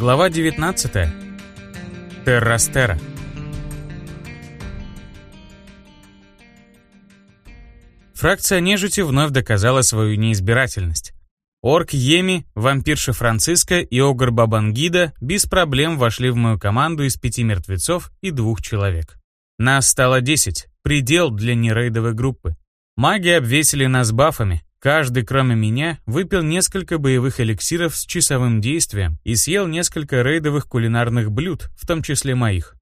Глава 19. Террастера. Фракция нежити вновь доказала свою неизбирательность. Орк Йеми, вампирша Франциска и Огр Бабангида без проблем вошли в мою команду из пяти мертвецов и двух человек. Нас стало 10, предел для нерейдовой группы. Маги обвесили нас бафами, Каждый, кроме меня, выпил несколько боевых эликсиров с часовым действием и съел несколько рейдовых кулинарных блюд, в том числе моих.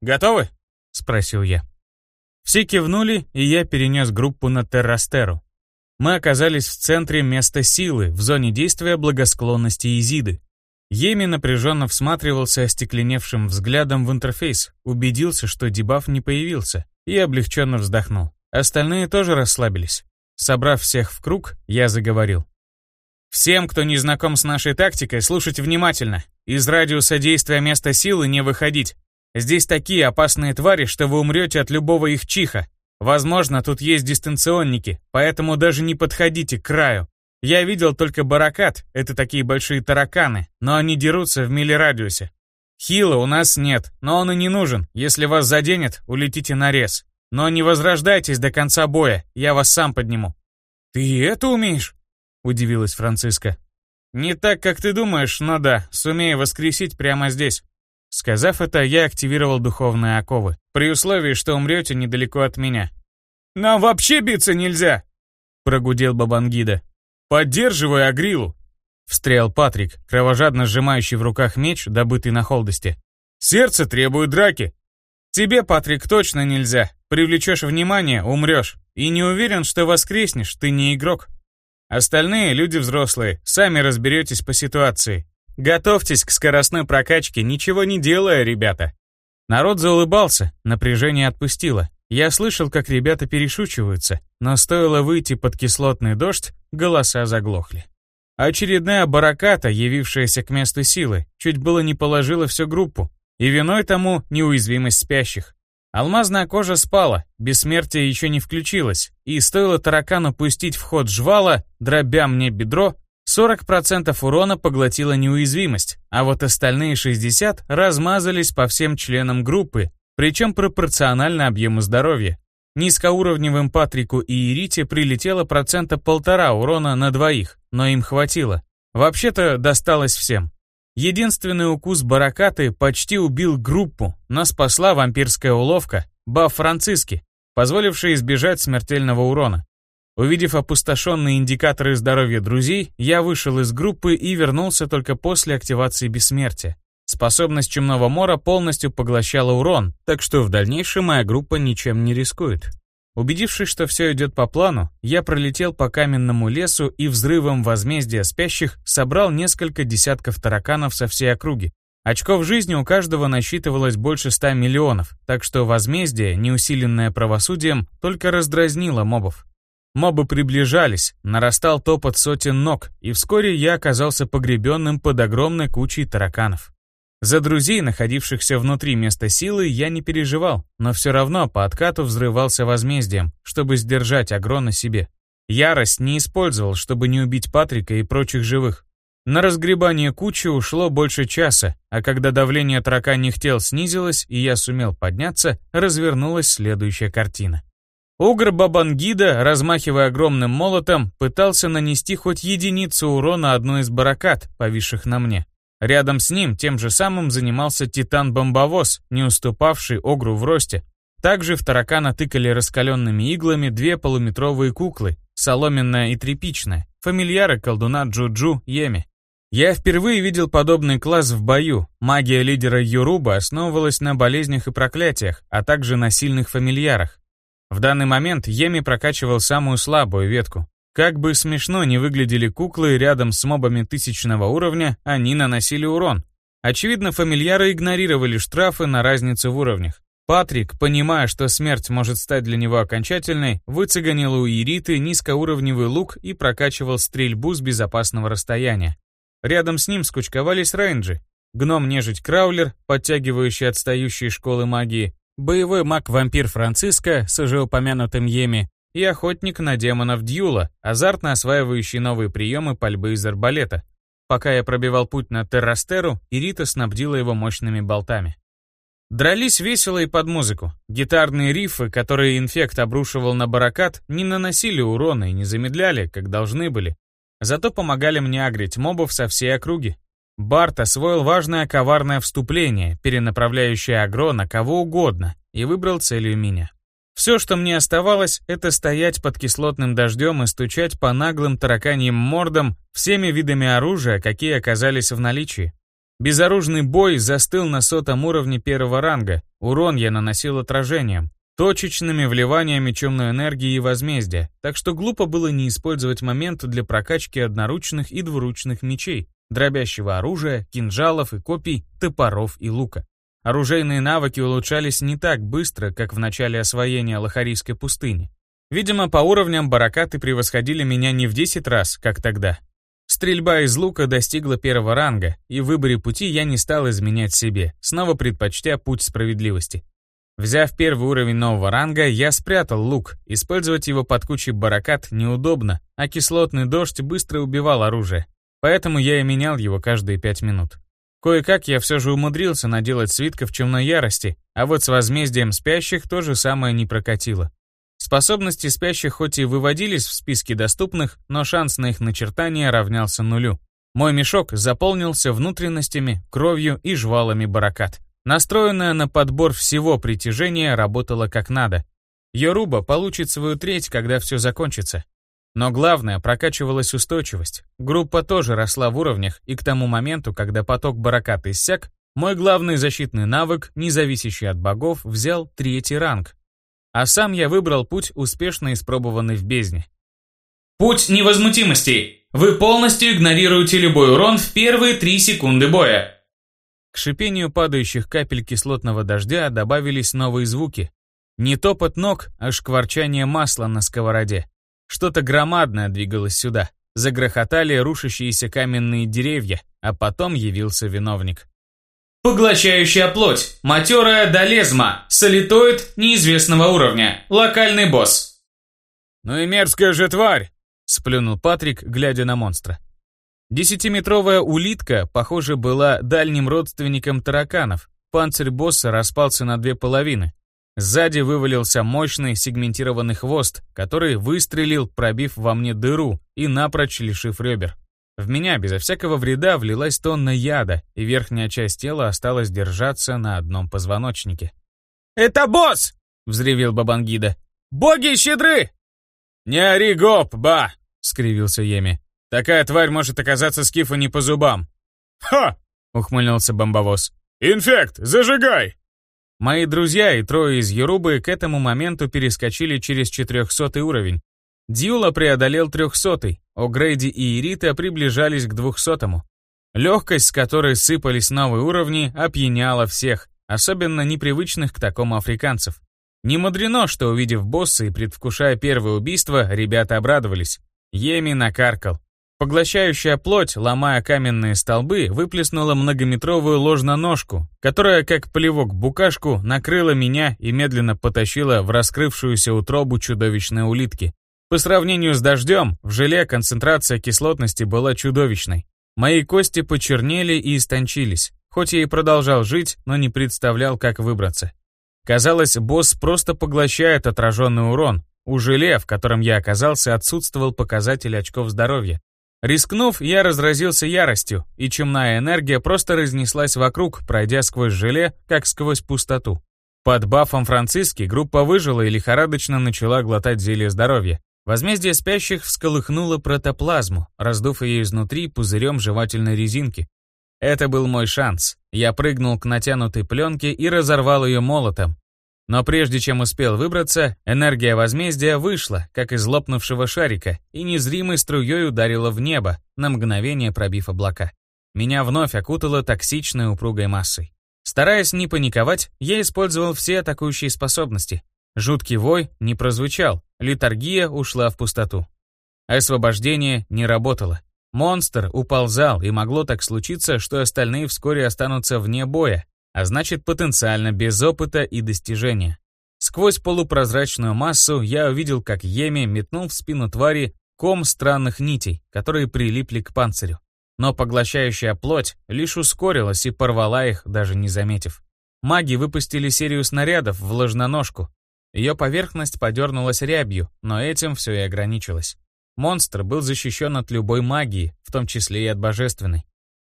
«Готовы?» — спросил я. Все кивнули, и я перенес группу на Террастеру. Мы оказались в центре места силы, в зоне действия благосклонности Изиды. Еми напряженно всматривался остекленевшим взглядом в интерфейс, убедился, что дебаф не появился, и облегченно вздохнул. Остальные тоже расслабились. Собрав всех в круг, я заговорил. «Всем, кто не знаком с нашей тактикой, слушать внимательно. Из радиуса действия места силы не выходить. Здесь такие опасные твари, что вы умрете от любого их чиха. Возможно, тут есть дистанционники, поэтому даже не подходите к краю. Я видел только баракат, это такие большие тараканы, но они дерутся в милирадиусе. Хила у нас нет, но он и не нужен. Если вас заденет, улетите на рез. Но не возрождайтесь до конца боя, я вас сам подниму». «Ты это умеешь?» — удивилась Франциска. «Не так, как ты думаешь, но да, сумею воскресить прямо здесь». Сказав это, я активировал духовные оковы, при условии, что умрете недалеко от меня. «Нам вообще биться нельзя!» — прогудел Бабангида. «Поддерживай Агрилу!» — встрял Патрик, кровожадно сжимающий в руках меч, добытый на холдости. «Сердце требует драки!» «Тебе, Патрик, точно нельзя. Привлечешь внимание, умрешь. И не уверен, что воскреснешь, ты не игрок. Остальные люди взрослые, сами разберетесь по ситуации. Готовьтесь к скоростной прокачке, ничего не делая, ребята. Народ заулыбался, напряжение отпустило. Я слышал, как ребята перешучиваются, но стоило выйти под кислотный дождь, голоса заглохли. Очередная бараката, явившаяся к месту силы, чуть было не положила всю группу, и виной тому неуязвимость спящих. Алмазная кожа спала, бессмертие еще не включилось, и стоило таракану пустить в ход жвала, дробя мне бедро, 40% урона поглотила неуязвимость, а вот остальные 60 размазались по всем членам группы, причем пропорционально объему здоровья. Низкоуровневым Патрику и Ирите прилетело процента полтора урона на двоих, но им хватило. Вообще-то досталось всем. Единственный укус баракаты почти убил группу, но спасла вампирская уловка, баф Франциски, позволившая избежать смертельного урона. Увидев опустошенные индикаторы здоровья друзей, я вышел из группы и вернулся только после активации бессмертия. Способность Чумного Мора полностью поглощала урон, так что в дальнейшем моя группа ничем не рискует. Убедившись, что все идет по плану, я пролетел по каменному лесу и взрывом возмездия спящих собрал несколько десятков тараканов со всей округи. Очков жизни у каждого насчитывалось больше ста миллионов, так что возмездие, не усиленное правосудием, только раздразнило мобов. Мобы приближались, нарастал топот сотен ног, и вскоре я оказался погребенным под огромной кучей тараканов. За друзей, находившихся внутри места силы, я не переживал, но все равно по откату взрывался возмездием, чтобы сдержать агро на себе. Ярость не использовал, чтобы не убить Патрика и прочих живых. На разгребание кучи ушло больше часа, а когда давление тараканьих тел снизилось и я сумел подняться, развернулась следующая картина. Угр Бабангида, размахивая огромным молотом, пытался нанести хоть единицу урона одной из баракат, повисших на мне. Рядом с ним тем же самым занимался титан-бомбовоз, не уступавший Огру в росте. Также в таракана тыкали раскаленными иглами две полуметровые куклы, соломенная и тряпичная, фамильяры колдуна Джуджу Йеми. Я впервые видел подобный класс в бою. Магия лидера Юруба основывалась на болезнях и проклятиях, а также на сильных фамильярах. В данный момент Йеми прокачивал самую слабую ветку, как бы смешно не выглядели куклы рядом с мобами тысячного уровня, они наносили урон. Очевидно, фамильяры игнорировали штрафы на разницу в уровнях. Патрик, понимая, что смерть может стать для него окончательной, выцеганил у Ириты низкоуровневый лук и прокачивал стрельбу с безопасного расстояния. Рядом с ним скучковались рейнджи, гном-нежить Краулер, подтягивающий отстающие школы магии, боевой маг-вампир Франциско с уже упомянутым Еми, и охотник на демонов Дьюла, азартно осваивающий новые приемы пальбы из арбалета. Пока я пробивал путь на Террастеру, Ирита снабдила его мощными болтами. Дрались весело и под музыку. Гитарные рифы, которые инфект обрушивал на баракат, не наносили урона и не замедляли, как должны были. Зато помогали мне агрить мобов со всей округи. Барт освоил важное коварное вступление, перенаправляющее агро на кого угодно, и выбрал целью меня. Все, что мне оставалось, это стоять под кислотным дождем и стучать по наглым тараканьим мордам всеми видами оружия, какие оказались в наличии. Безоружный бой застыл на сотом уровне первого ранга, урон я наносил отражением, точечными вливаниями темной энергии и возмездия, так что глупо было не использовать момент для прокачки одноручных и двуручных мечей, дробящего оружия, кинжалов и копий, топоров и лука. Оружейные навыки улучшались не так быстро, как в начале освоения Лохарийской пустыни. Видимо, по уровням баракаты превосходили меня не в 10 раз, как тогда, Стрельба из лука достигла первого ранга, и в выборе пути я не стал изменять себе, снова предпочтя путь справедливости. Взяв первый уровень нового ранга, я спрятал лук. Использовать его под кучей баракат неудобно, а кислотный дождь быстро убивал оружие. Поэтому я и менял его каждые пять минут. Кое-как я все же умудрился наделать свитков темной ярости, а вот с возмездием спящих то же самое не прокатило. Способности спящих хоть и выводились в списке доступных, но шанс на их начертание равнялся нулю. Мой мешок заполнился внутренностями, кровью и жвалами баракат. Настроенная на подбор всего притяжения работала как надо. Йоруба получит свою треть, когда все закончится. Но главное, прокачивалась устойчивость. Группа тоже росла в уровнях, и к тому моменту, когда поток баракат иссяк, мой главный защитный навык, не зависящий от богов, взял третий ранг, а сам я выбрал путь, успешно испробованный в бездне. Путь невозмутимости. Вы полностью игнорируете любой урон в первые 3 секунды боя. К шипению падающих капель кислотного дождя добавились новые звуки. Не топот ног, а шкварчание масла на сковороде. Что-то громадное двигалось сюда. Загрохотали рушащиеся каменные деревья, а потом явился виновник. Поглощающая плоть. Матерая долезма. Солитоид неизвестного уровня. Локальный босс. «Ну и мерзкая же тварь!» — сплюнул Патрик, глядя на монстра. Десятиметровая улитка, похоже, была дальним родственником тараканов. Панцирь босса распался на две половины. Сзади вывалился мощный сегментированный хвост, который выстрелил, пробив во мне дыру и напрочь лишив ребер. В меня безо всякого вреда влилась тонна яда, и верхняя часть тела осталась держаться на одном позвоночнике. «Это босс!» — взревел Бабангида. «Боги щедры!» «Не ори, гоп, ба!» — скривился Еми. «Такая тварь может оказаться скифу не по зубам». «Ха!» — ухмыльнулся бомбовоз. «Инфект, зажигай!» Мои друзья и трое из Ерубы к этому моменту перескочили через 400 уровень, Дьюла преодолел трехсотый, О'Грейди и Ирита приближались к двухсотому. Легкость, с которой сыпались новые уровни, опьяняла всех, особенно непривычных к такому африканцев. Не мудрено, что увидев босса и предвкушая первое убийство, ребята обрадовались. Еми накаркал. Поглощающая плоть, ломая каменные столбы, выплеснула многометровую ложноножку, которая, как плевок букашку, накрыла меня и медленно потащила в раскрывшуюся утробу чудовищной улитки. По сравнению с дождем, в желе концентрация кислотности была чудовищной. Мои кости почернели и истончились. Хоть я и продолжал жить, но не представлял, как выбраться. Казалось, босс просто поглощает отраженный урон. У желе, в котором я оказался, отсутствовал показатель очков здоровья. Рискнув, я разразился яростью, и чумная энергия просто разнеслась вокруг, пройдя сквозь желе, как сквозь пустоту. Под бафом Франциски группа выжила и лихорадочно начала глотать зелье здоровья. Возмездие спящих всколыхнуло протоплазму, раздув ее изнутри пузырем жевательной резинки. Это был мой шанс. Я прыгнул к натянутой пленке и разорвал ее молотом. Но прежде чем успел выбраться, энергия возмездия вышла, как из лопнувшего шарика, и незримой струей ударила в небо, на мгновение пробив облака. Меня вновь окутало токсичной упругой массой. Стараясь не паниковать, я использовал все атакующие способности, Жуткий вой не прозвучал, литургия ушла в пустоту. Освобождение не работало. Монстр уползал, и могло так случиться, что остальные вскоре останутся вне боя, а значит потенциально без опыта и достижения. Сквозь полупрозрачную массу я увидел, как Еми метнул в спину твари ком странных нитей, которые прилипли к панцирю. но поглощающая плоть лишь ускорилась и порвала их, даже не заметив. Маги выпустили серию снарядов в ложноножку. Ее поверхность подернулась рябью, но этим все и ограничилось. Монстр был защищен от любой магии, в том числе и от божественной.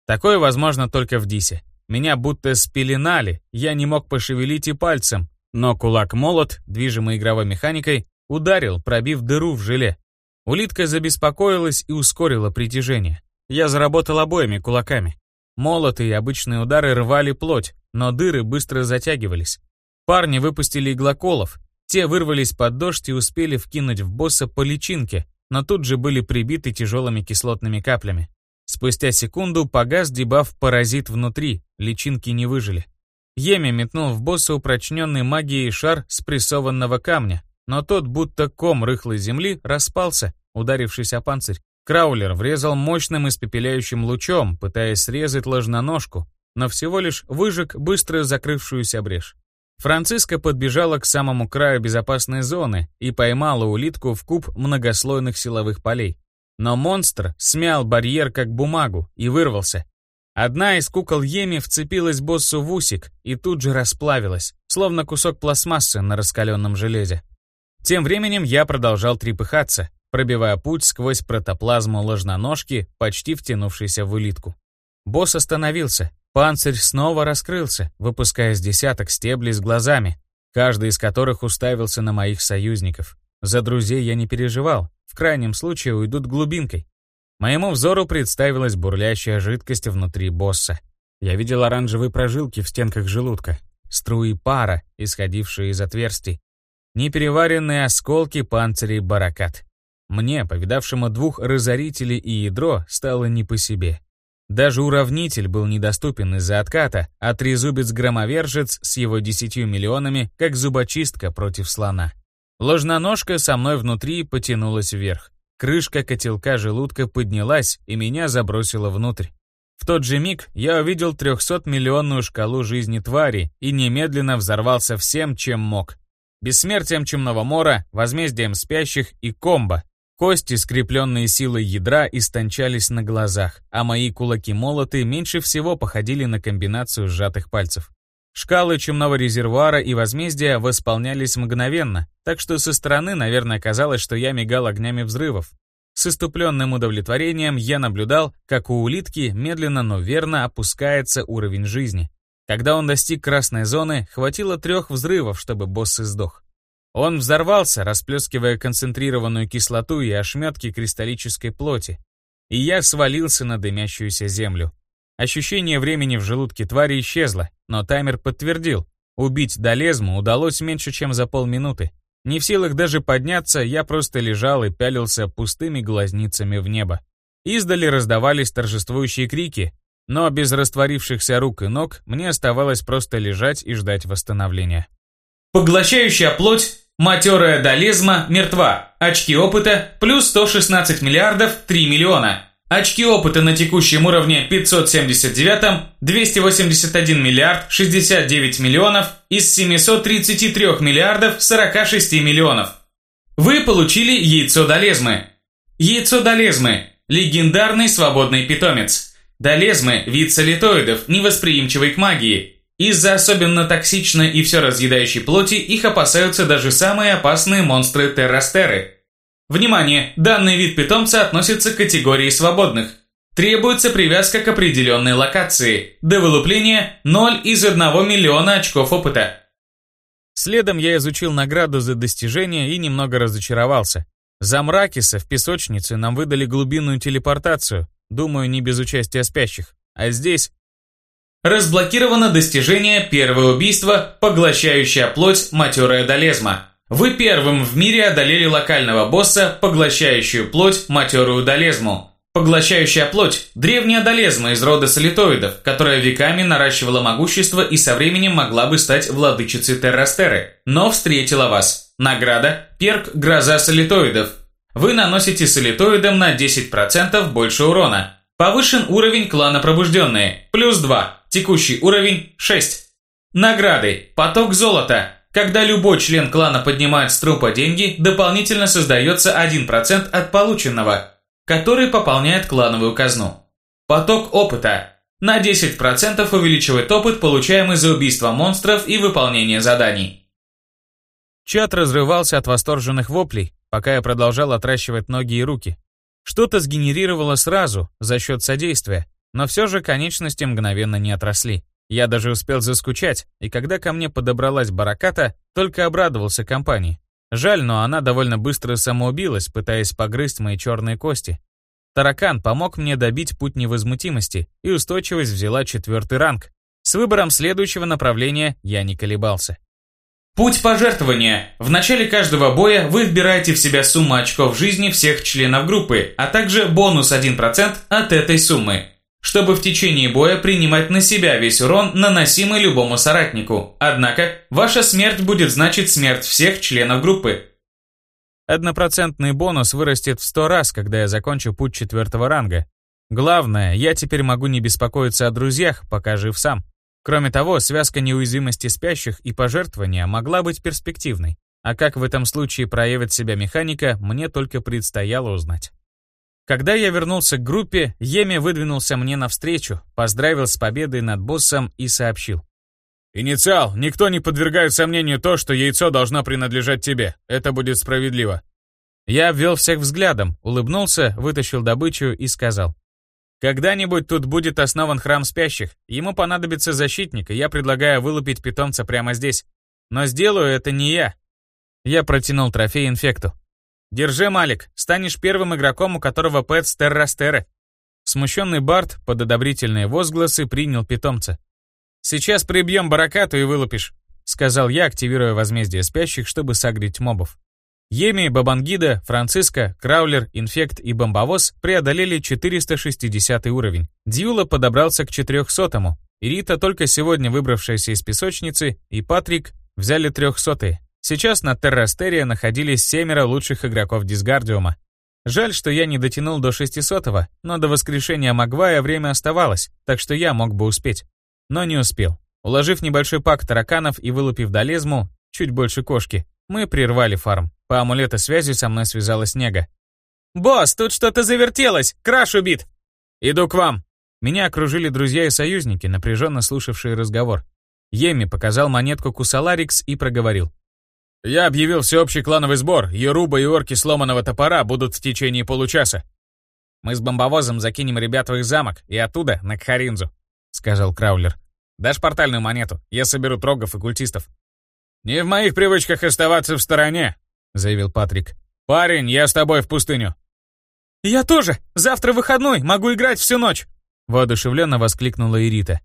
Такое возможно только в Дисе. Меня будто спеленали, я не мог пошевелить и пальцем, но кулак-молот, движимый игровой механикой, ударил, пробив дыру в желе. Улитка забеспокоилась и ускорила притяжение. Я заработал обоими кулаками. Молоты и обычные удары рвали плоть, но дыры быстро затягивались. Парни выпустили иглоколов, те вырвались под дождь и успели вкинуть в босса по личинке, но тут же были прибиты тяжелыми кислотными каплями. Спустя секунду погас дебаф «Паразит внутри», личинки не выжили. Еми метнул в босса упрочненный магией шар спрессованного камня, но тот, будто ком рыхлой земли, распался, ударившись о панцирь. Краулер врезал мощным испепеляющим лучом, пытаясь срезать ложноножку, но всего лишь выжег быстро закрывшуюся брешь. Франциска подбежала к самому краю безопасной зоны и поймала улитку в куб многослойных силовых полей. Но монстр смял барьер как бумагу и вырвался. Одна из кукол Еми вцепилась боссу в усик и тут же расплавилась, словно кусок пластмассы на раскаленном железе. Тем временем я продолжал трепыхаться, пробивая путь сквозь протоплазму ложноножки, почти втянувшейся в улитку. Босс остановился, панцирь снова раскрылся, выпуская с десяток стеблей с глазами, каждый из которых уставился на моих союзников. За друзей я не переживал, в крайнем случае уйдут глубинкой. Моему взору представилась бурлящая жидкость внутри босса. Я видел оранжевые прожилки в стенках желудка, струи пара, исходившие из отверстий, непереваренные осколки панцирей баракат. Мне, повидавшему двух разорителей и ядро, стало не по себе. Даже уравнитель был недоступен из-за отката, а трезубец-громовержец с его десятью миллионами, как зубочистка против слона. Ложноножка со мной внутри потянулась вверх. Крышка котелка желудка поднялась и меня забросило внутрь. В тот же миг я увидел 300-миллионную шкалу жизни твари и немедленно взорвался всем, чем мог. Бессмертием Чумного Мора, возмездием спящих и комбо, Кости, скрепленные силой ядра, истончались на глазах, а мои кулаки-молоты меньше всего походили на комбинацию сжатых пальцев. Шкалы чумного резервуара и возмездия восполнялись мгновенно, так что со стороны, наверное, казалось, что я мигал огнями взрывов. С иступленным удовлетворением я наблюдал, как у улитки медленно, но верно опускается уровень жизни. Когда он достиг красной зоны, хватило трех взрывов, чтобы босс издох. Он взорвался, расплескивая концентрированную кислоту и ошметки кристаллической плоти. И я свалился на дымящуюся землю. Ощущение времени в желудке твари исчезло, но таймер подтвердил. Убить Долезму удалось меньше, чем за полминуты. Не в силах даже подняться, я просто лежал и пялился пустыми глазницами в небо. Издали раздавались торжествующие крики, но без растворившихся рук и ног мне оставалось просто лежать и ждать восстановления. Поглощающая плоть Матерая долезма мертва. Очки опыта плюс 116 миллиардов 3 миллиона. Очки опыта на текущем уровне 579 281 миллиард 69 миллионов из 733 миллиардов 46 миллионов. Вы получили яйцо долезмы. Яйцо долезмы – легендарный свободный питомец. Долезмы – вид солитоидов, невосприимчивый к магии – из-за особенно токсичной и все разъедающей плоти их опасаются даже самые опасные монстры террастеры. Внимание! Данный вид питомца относится к категории свободных. Требуется привязка к определенной локации. До вылупления 0 из 1 миллиона очков опыта. Следом я изучил награду за достижение и немного разочаровался. За Мракиса в песочнице нам выдали глубинную телепортацию, думаю, не без участия спящих. А здесь Разблокировано достижение «Первое убийство, поглощающая плоть матерая долезма». Вы первым в мире одолели локального босса, поглощающую плоть матерую долезму. Поглощающая плоть – древняя долезма из рода солитоидов, которая веками наращивала могущество и со временем могла бы стать владычицей Террастеры, но встретила вас. Награда – перк «Гроза солитоидов». Вы наносите солитоидам на 10% больше урона. Повышен уровень клана Пробужденные, плюс 2. Текущий уровень 6. Награды. Поток золота. Когда любой член клана поднимает с трупа деньги, дополнительно создается 1% от полученного, который пополняет клановую казну. Поток опыта. На 10% увеличивает опыт, получаемый за убийство монстров и выполнение заданий. Чат разрывался от восторженных воплей, пока я продолжал отращивать ноги и руки. Что-то сгенерировало сразу, за счет содействия, но все же конечности мгновенно не отросли. Я даже успел заскучать, и когда ко мне подобралась бараката, только обрадовался компании. Жаль, но она довольно быстро самоубилась, пытаясь погрызть мои черные кости. Таракан помог мне добить путь невозмутимости, и устойчивость взяла четвертый ранг. С выбором следующего направления я не колебался. Путь пожертвования. В начале каждого боя вы вбираете в себя сумму очков жизни всех членов группы, а также бонус 1% от этой суммы чтобы в течение боя принимать на себя весь урон, наносимый любому соратнику. Однако, ваша смерть будет значить смерть всех членов группы. Однопроцентный бонус вырастет в 100 раз, когда я закончу путь четвертого ранга. Главное, я теперь могу не беспокоиться о друзьях, пока жив сам. Кроме того, связка неуязвимости спящих и пожертвования могла быть перспективной. А как в этом случае проявит себя механика, мне только предстояло узнать. Когда я вернулся к группе, Еми выдвинулся мне навстречу, поздравил с победой над боссом и сообщил. «Инициал, никто не подвергает сомнению то, что яйцо должно принадлежать тебе. Это будет справедливо». Я обвел всех взглядом, улыбнулся, вытащил добычу и сказал. «Когда-нибудь тут будет основан храм спящих. Ему понадобится защитник, и я предлагаю вылупить питомца прямо здесь. Но сделаю это не я». Я протянул трофей инфекту. «Держи, Малик, станешь первым игроком, у которого пэт Стеррастеры». Смущенный Барт под одобрительные возгласы принял питомца. «Сейчас прибьем баракату и вылупишь», — сказал я, активируя возмездие спящих, чтобы согреть мобов. Еми, Бабангида, Франциско, Краулер, Инфект и Бомбовоз преодолели 460 уровень. Дьюла подобрался к 400-му. Ирита, только сегодня выбравшаяся из песочницы, и Патрик взяли 300-е. Сейчас на Террастерия находились семеро лучших игроков Дисгардиума. Жаль, что я не дотянул до 600-го, но до воскрешения Магвая время оставалось, так что я мог бы успеть. Но не успел. Уложив небольшой пак тараканов и вылупив долезму, чуть больше кошки, мы прервали фарм. По амулету связи со мной связалась Нега. «Босс, тут что-то завертелось! Краш убит!» «Иду к вам!» Меня окружили друзья и союзники, напряженно слушавшие разговор. Еми показал монетку Кусаларикс и проговорил. Я объявил всеобщий клановый сбор, Еруба и орки сломанного топора будут в течение получаса. Мы с бомбовозом закинем ребят в их замок и оттуда на Кхаринзу, сказал Краулер. Дашь портальную монету, я соберу трогов и культистов. Не в моих привычках оставаться в стороне, заявил Патрик. Парень, я с тобой в пустыню. Я тоже. Завтра выходной, могу играть всю ночь. Воодушевленно воскликнула Ирита.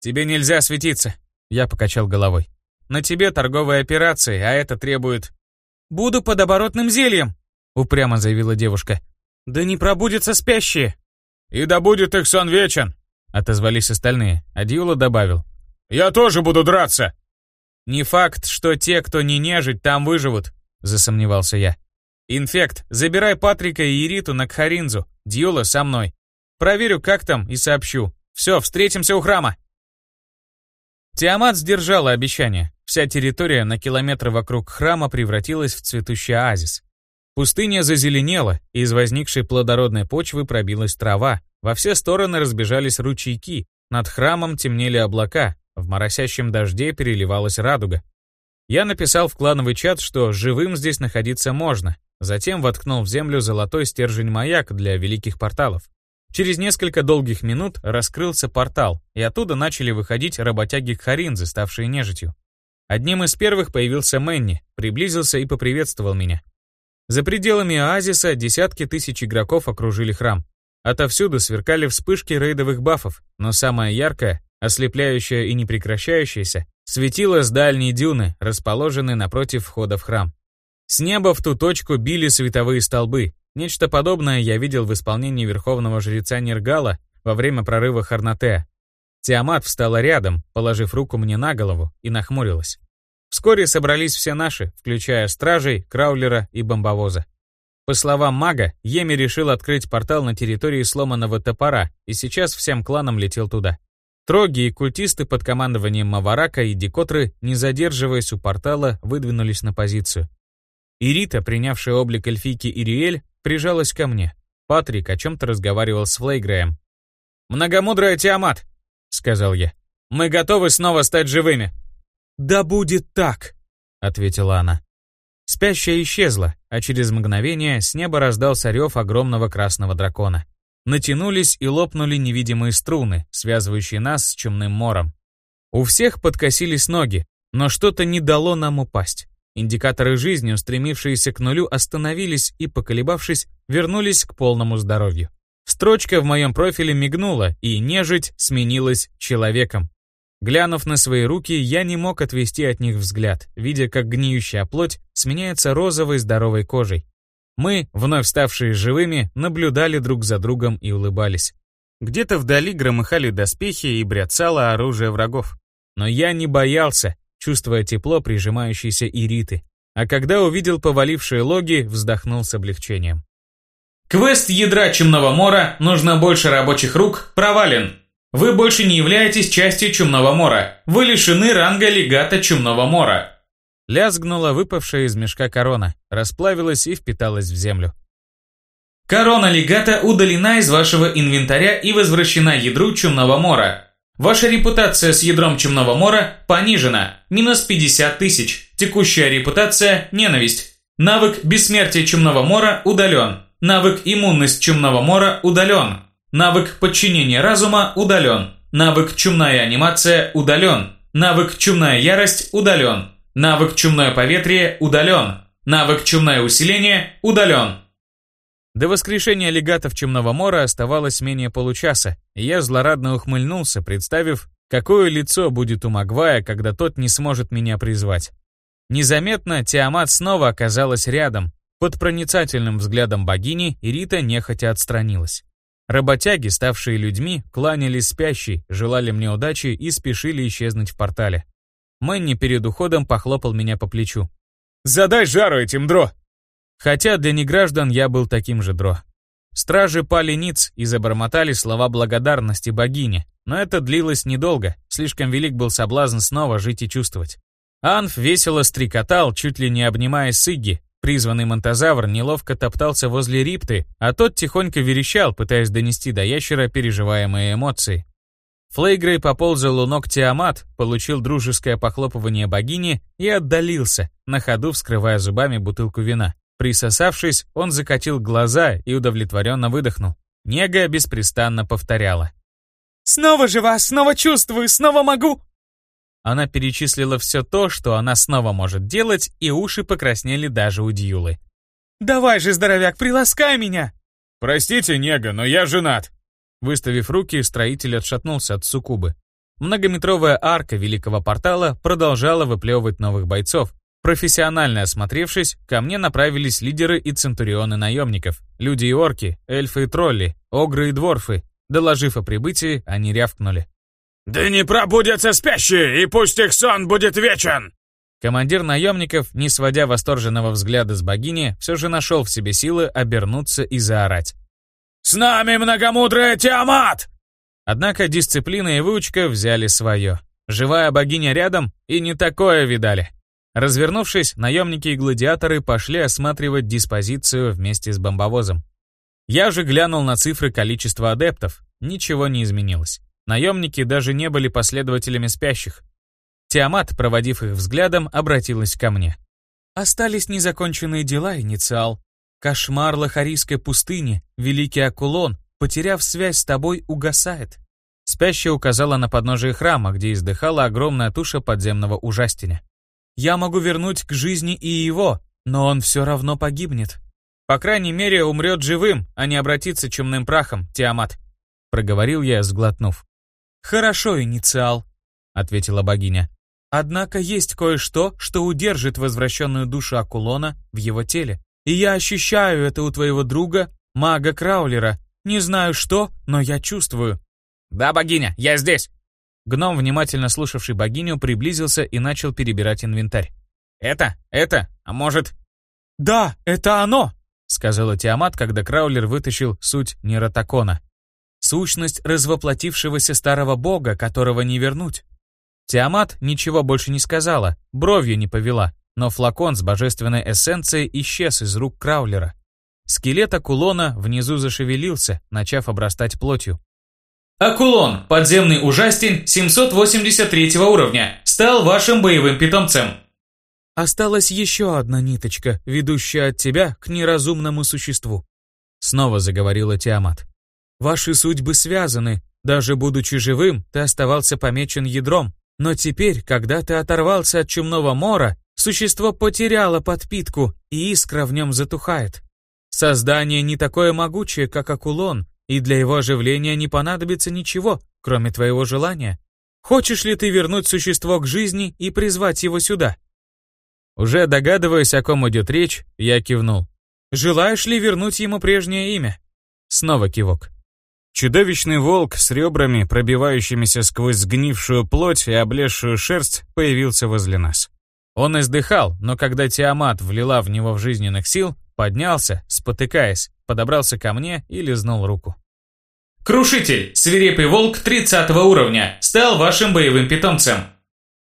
Тебе нельзя светиться, я покачал головой. На тебе торговые операции, а это требует...» «Буду под оборотным зельем», — упрямо заявила девушка. «Да не пробудятся спящие». «И да будет их сон вечен», — отозвались остальные, а Диула добавил. «Я тоже буду драться». «Не факт, что те, кто не нежить, там выживут», — засомневался я. «Инфект, забирай Патрика и Ириту на Кхаринзу, Дьюла со мной. Проверю, как там, и сообщу. Все, встретимся у храма». Тиамат сдержала обещание. Вся территория на километры вокруг храма превратилась в цветущий оазис. Пустыня зазеленела, и из возникшей плодородной почвы пробилась трава. Во все стороны разбежались ручейки, над храмом темнели облака, в моросящем дожде переливалась радуга. Я написал в клановый чат, что живым здесь находиться можно, затем воткнул в землю золотой стержень-маяк для великих порталов. Через несколько долгих минут раскрылся портал, и оттуда начали выходить работяги Харинзы, ставшие нежитью. Одним из первых появился Мэнни, приблизился и поприветствовал меня. За пределами оазиса десятки тысяч игроков окружили храм. Отовсюду сверкали вспышки рейдовых бафов, но самое яркое, ослепляющее и непрекращающееся, светило с дальней дюны, расположенной напротив входа в храм. С неба в ту точку били световые столбы. Нечто подобное я видел в исполнении верховного жреца Нергала во время прорыва Харнатеа. Тиамат встала рядом, положив руку мне на голову, и нахмурилась. Вскоре собрались все наши, включая стражей, краулера и бомбовоза. По словам мага, Еми решил открыть портал на территории сломанного топора, и сейчас всем кланам летел туда. Троги и культисты под командованием Маварака и Дикотры, не задерживаясь у портала, выдвинулись на позицию. Ирита, принявшая облик эльфийки Ириэль, прижалась ко мне. Патрик о чем-то разговаривал с Флейгреем, «Многомудрая Тиамат», — сказал я. «Мы готовы снова стать живыми». «Да будет так», — ответила она. Спящая исчезла, а через мгновение с неба раздался рев огромного красного дракона. Натянулись и лопнули невидимые струны, связывающие нас с чумным мором. У всех подкосились ноги, но что-то не дало нам упасть. Индикаторы жизни, устремившиеся к нулю, остановились и, поколебавшись, вернулись к полному здоровью. Строчка в моем профиле мигнула, и нежить сменилась человеком. Глянув на свои руки, я не мог отвести от них взгляд, видя, как гниющая плоть сменяется розовой здоровой кожей. Мы, вновь ставшие живыми, наблюдали друг за другом и улыбались. Где-то вдали громыхали доспехи и бряцало оружие врагов. Но я не боялся, чувствуя тепло прижимающейся Ириты. А когда увидел повалившие логи, вздохнул с облегчением. Квест ядра Чумного Мора «Нужно больше рабочих рук» провален. Вы больше не являетесь частью Чумного Мора. Вы лишены ранга легата Чумного Мора. Лязгнула выпавшая из мешка корона, расплавилась и впиталась в землю. Корона легата удалена из вашего инвентаря и возвращена ядру Чумного Мора. Ваша репутация с ядром Чумного Мора понижена. Минус 50 тысяч. Текущая репутация – ненависть. Навык Бессмертие Чумного Мора удален. Навык Иммунность Чумного Мора удален. Навык Подчинение Разума удален. Навык Чумная Анимация удален. Навык Чумная Ярость удален. Навык Чумное Поветрие удален. Навык Чумное Усиление удален. До воскрешения легатов Чумного Мора оставалось менее получаса, и я злорадно ухмыльнулся, представив, какое лицо будет у Магвая, когда тот не сможет меня призвать. Незаметно Тиамат снова оказалась рядом. Под проницательным взглядом богини Ирита нехотя отстранилась. Работяги, ставшие людьми, кланялись спящей, желали мне удачи и спешили исчезнуть в портале. Мэнни перед уходом похлопал меня по плечу. «Задай жару этим дро!» Хотя для неграждан я был таким же дро. Стражи пали ниц и забормотали слова благодарности богине, но это длилось недолго, слишком велик был соблазн снова жить и чувствовать. Анф весело стрекотал, чуть ли не обнимая Сыгги. Призванный монтозавр неловко топтался возле рипты, а тот тихонько верещал, пытаясь донести до ящера переживаемые эмоции. Флейгрей поползал у ног Тиамат, получил дружеское похлопывание богини и отдалился, на ходу вскрывая зубами бутылку вина. Присосавшись, он закатил глаза и удовлетворенно выдохнул. Нега беспрестанно повторяла. «Снова жива, снова чувствую, снова могу!» Она перечислила все то, что она снова может делать, и уши покраснели даже у Дьюлы. «Давай же, здоровяк, приласкай меня!» «Простите, Нега, но я женат!» Выставив руки, строитель отшатнулся от суккубы. Многометровая арка великого портала продолжала выплевывать новых бойцов, Профессионально осмотревшись, ко мне направились лидеры и центурионы наемников, люди и орки, эльфы и тролли, огры и дворфы. Доложив о прибытии, они рявкнули. «Да не пробудятся спящие, и пусть их сон будет вечен!» Командир наемников, не сводя восторженного взгляда с богини, все же нашел в себе силы обернуться и заорать. «С нами многомудрая Тиамат!» Однако дисциплина и выучка взяли свое. Живая богиня рядом, и не такое видали. Развернувшись, наемники и гладиаторы пошли осматривать диспозицию вместе с бомбовозом. Я же глянул на цифры количества адептов. Ничего не изменилось. Наемники даже не были последователями спящих. Тиамат, проводив их взглядом, обратилась ко мне. «Остались незаконченные дела, инициал. Кошмар Лохарийской пустыни, Великий Акулон, потеряв связь с тобой, угасает». Спящая указала на подножие храма, где издыхала огромная туша подземного ужастиня. Я могу вернуть к жизни и его, но он все равно погибнет. По крайней мере, умрет живым, а не обратится чумным прахом, Тиамат», — проговорил я, сглотнув. «Хорошо, инициал», — ответила богиня. «Однако есть кое-что, что удержит возвращенную душу Акулона в его теле. И я ощущаю это у твоего друга, мага Краулера. Не знаю что, но я чувствую». «Да, богиня, я здесь!» Гном, внимательно слушавший богиню, приблизился и начал перебирать инвентарь. «Это? Это? А может...» «Да, это оно!» — сказала Тиамат, когда Краулер вытащил суть Нератакона. «Сущность развоплотившегося старого бога, которого не вернуть». Тиамат ничего больше не сказала, бровью не повела, но флакон с божественной эссенцией исчез из рук Краулера. Скелет Акулона внизу зашевелился, начав обрастать плотью. Акулон, подземный ужастин 783 уровня, стал вашим боевым питомцем. Осталась еще одна ниточка, ведущая от тебя к неразумному существу. Снова заговорила Тиамат. Ваши судьбы связаны. Даже будучи живым, ты оставался помечен ядром. Но теперь, когда ты оторвался от чумного мора, существо потеряло подпитку, и искра в нем затухает. Создание не такое могучее, как Акулон, и для его оживления не понадобится ничего, кроме твоего желания. Хочешь ли ты вернуть существо к жизни и призвать его сюда? Уже догадываясь, о ком идет речь, я кивнул. «Желаешь ли вернуть ему прежнее имя?» Снова кивок. Чудовищный волк с ребрами, пробивающимися сквозь сгнившую плоть и облезшую шерсть, появился возле нас. Он издыхал, но когда Тиамат влила в него в жизненных сил, поднялся, спотыкаясь, подобрался ко мне и лизнул руку. Крушитель, свирепый волк 30 уровня, стал вашим боевым питомцем.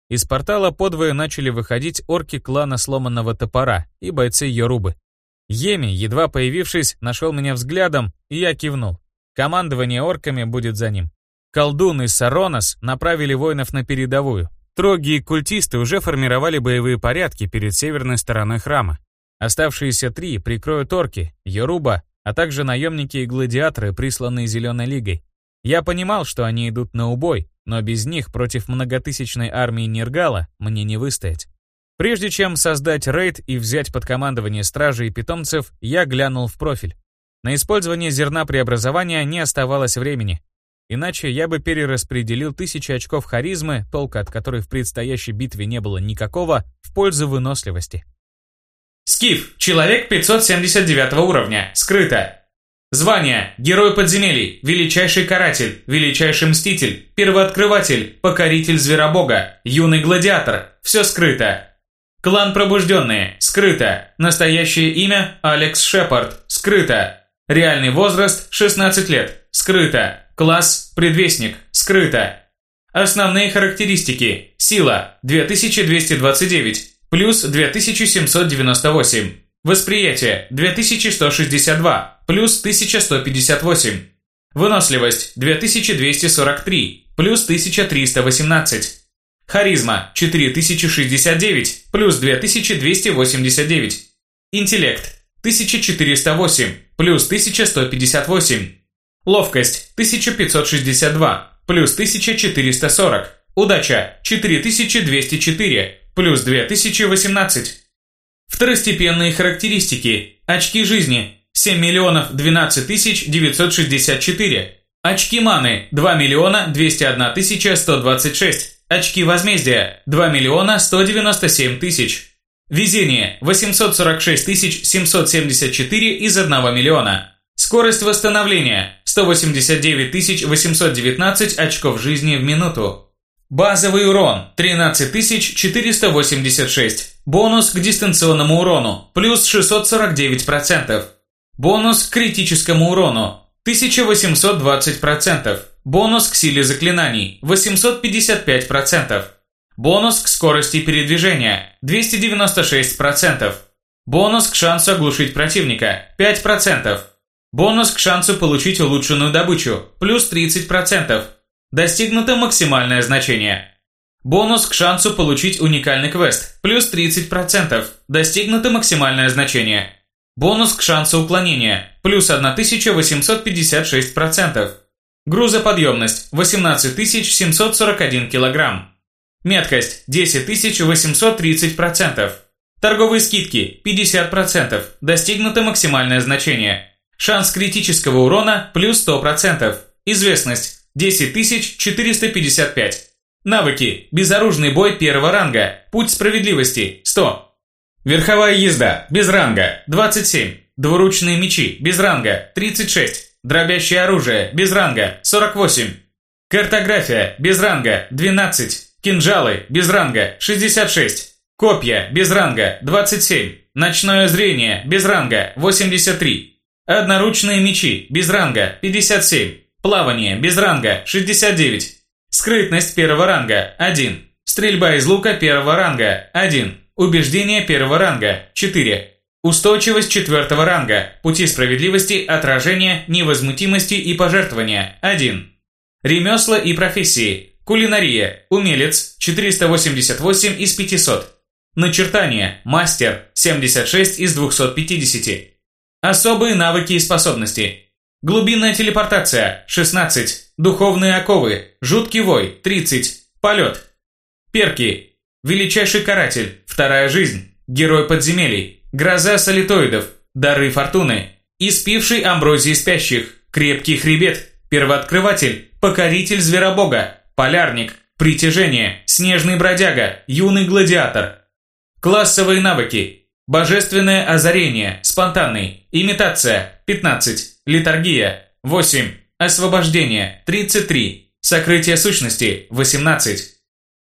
Из портала подвое начали выходить орки клана Сломанного Топора и бойцы Йорубы. Еми, едва появившись, нашел меня взглядом, и я кивнул. Командование орками будет за ним. Колдун и Саронос направили воинов на передовую. Троги и культисты уже формировали боевые порядки перед северной стороной храма. Оставшиеся три прикроют орки, Йоруба, а также наемники и гладиаторы, присланные Зеленой Лигой. Я понимал, что они идут на убой, но без них против многотысячной армии Нергала мне не выстоять. Прежде чем создать рейд и взять под командование стражи и питомцев, я глянул в профиль. На использование зерна преобразования не оставалось времени. Иначе я бы перераспределил тысячи очков харизмы, толка от которой в предстоящей битве не было никакого, в пользу выносливости. Скиф, человек 579 уровня, скрыто. Звание – Герой подземелий, Величайший каратель, Величайший мститель, Первооткрыватель, Покоритель зверобога, Юный гладиатор. Все скрыто. Клан Пробужденные. Скрыто. Настоящее имя – Алекс Шепард. Скрыто. Реальный возраст – 16 лет. Скрыто. Класс – Предвестник. Скрыто. Основные характеристики. Сила – 2229, плюс 2798. Восприятие – 2162, плюс 1158. Выносливость – 2243, плюс 1318. Харизма – 4069, плюс 2289. Интеллект – 1408, плюс 1158. Ловкость – 1562, плюс 1440. Удача – 4204, плюс 2018. Второстепенные характеристики. Очки жизни – 7 миллионов 12 тысяч 964. Очки маны – 2 миллиона 201 тысяча 126. Очки возмездия – 2 миллиона 197 тысяч. Везение – 846 тысяч 774 из 1 миллиона. Скорость восстановления – 189 тысяч 819 очков жизни в минуту. Базовый урон – 13486. Бонус к дистанционному урону – плюс 649%. Бонус к критическому урону – 1820%. Бонус к силе заклинаний – 855%. Бонус к скорости передвижения – 296%. Бонус к шансу оглушить противника – 5%. Бонус к шансу получить улучшенную добычу – плюс 30%. Достигнуто максимальное значение. Бонус к шансу получить уникальный квест, плюс 30%, достигнуто максимальное значение. Бонус к шансу уклонения, плюс 1856%. Грузоподъемность 18741 кг. Меткость 10830%. Торговые скидки 50%, достигнуто максимальное значение. Шанс критического урона плюс 100%. Известность 10455. Навыки. Безоружный бой первого ранга. Путь справедливости. 100. Верховая езда. Без ранга. 27. Двуручные мечи. Без ранга. 36. Дробящее оружие. Без ранга. 48. Картография. Без ранга. 12. Кинжалы. Без ранга. 66. Копья. Без ранга. 27. Ночное зрение. Без ранга. 83. Одноручные мечи. Без ранга. 57. Плавание, без ранга, 69. Скрытность первого ранга, 1. Стрельба из лука первого ранга, 1. Убеждение первого ранга, 4. Устойчивость четвертого ранга, пути справедливости, отражения, невозмутимости и пожертвования, 1. Ремесла и профессии. Кулинария. Умелец. 488 из 500. Начертание. Мастер. 76 из 250. Особые навыки и способности. Глубинная телепортация. 16. Духовные оковы. Жуткий вой. 30. Полет. Перки. Величайший каратель. Вторая жизнь. Герой подземелий. Гроза солитоидов. Дары фортуны. Испивший амброзии спящих. Крепкий хребет. Первооткрыватель. Покоритель зверобога. Полярник. Притяжение. Снежный бродяга. Юный гладиатор. Классовые навыки. Божественное озарение. Спонтанный. Имитация. 15. Литургия. 8. Освобождение. 33. Сокрытие сущности. 18.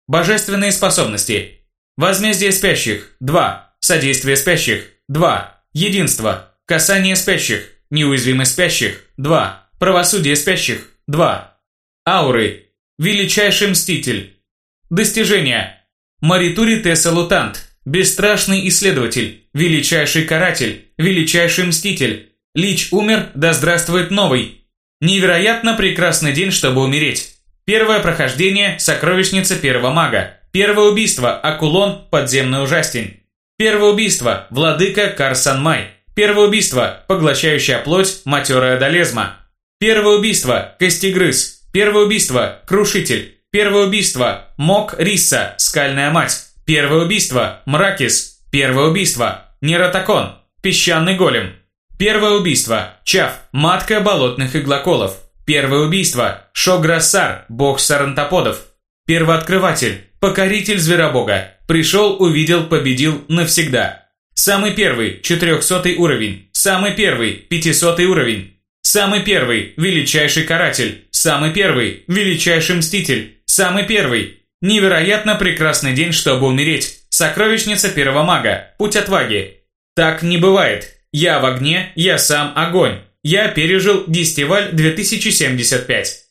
Божественные способности. Возмездие спящих. 2. Содействие спящих. 2. Единство. Касание спящих. Неуязвимость спящих. 2. Правосудие спящих. 2. Ауры. Величайший мститель. Достижения. Маритури Тесса Лутант. Бесстрашный исследователь. Величайший каратель. Величайший мститель. Лич умер, да здравствует новый. Невероятно прекрасный день, чтобы умереть. Первое прохождение – сокровищница первого мага. Первое убийство – Акулон, подземный ужастень. Первое убийство – владыка Карсанмай. Первое убийство – поглощающая плоть, матерая долезма. Первое убийство – Костегрыз. Первое убийство – Крушитель. Первое убийство – Мок Риса, Скальная мать. Первое убийство – Мракис. Первое убийство – Нератакон, Песчаный голем. Первое убийство – Чав, матка болотных иглоколов. Первое убийство – Шограссар, бог сарантоподов. Первооткрыватель, покоритель зверобога. Пришел, увидел, победил навсегда. Самый первый – 400 уровень. Самый первый – 500 уровень. Самый первый – величайший каратель. Самый первый – величайший мститель. Самый первый – невероятно прекрасный день, чтобы умереть. Сокровищница первого мага. Путь отваги. Так не бывает. Я в огне, я сам огонь. Я пережил Дистиваль 2075.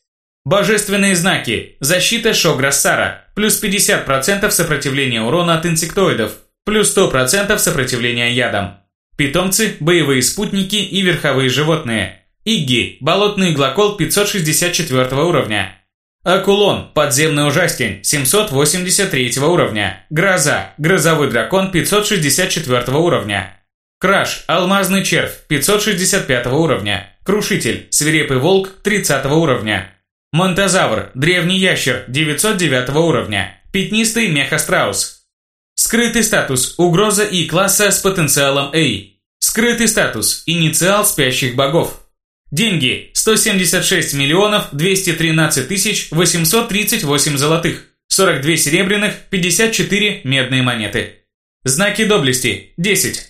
Божественные знаки. Защита Шограссара. Плюс 50% сопротивления урона от инсектоидов. Плюс 100% сопротивления ядам. Питомцы, боевые спутники и верховые животные. Игги, болотный глокол 564 уровня. Акулон, подземный ужастень, 783 уровня. Гроза, грозовой дракон 564 уровня. Краш, алмазный червь, 565 уровня. Крушитель, свирепый волк, 30 уровня. Монтозавр, древний ящер, 909 уровня. Пятнистый мехастраус. Скрытый статус, угроза И класса с потенциалом A. Скрытый статус, инициал спящих богов. Деньги, 176 миллионов 213 тысяч 838 золотых, 42 серебряных, 54 медные монеты. Знаки доблести, 10.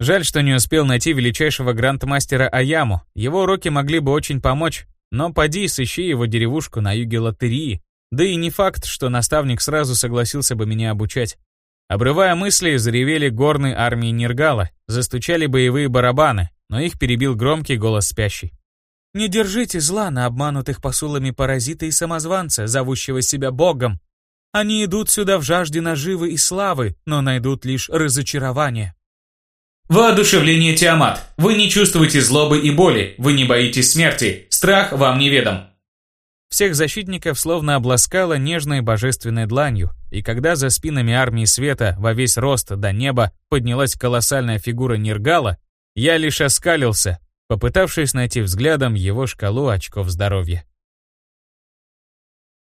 Жаль, что не успел найти величайшего грандмастера Аяму. Его уроки могли бы очень помочь. Но поди сыщи его деревушку на юге Лотерии. Да и не факт, что наставник сразу согласился бы меня обучать. Обрывая мысли, заревели горные армии Нергала, застучали боевые барабаны, но их перебил громкий голос спящий. «Не держите зла на обманутых посулами паразита и самозванца, зовущего себя богом. Они идут сюда в жажде наживы и славы, но найдут лишь разочарование. Воодушевление Тиамат. Вы не чувствуете злобы и боли, вы не боитесь смерти, страх вам неведом. Всех защитников словно обласкало нежной божественной дланью, и когда за спинами армии света во весь рост до неба поднялась колоссальная фигура Нергала, я лишь оскалился, попытавшись найти взглядом его шкалу очков здоровья.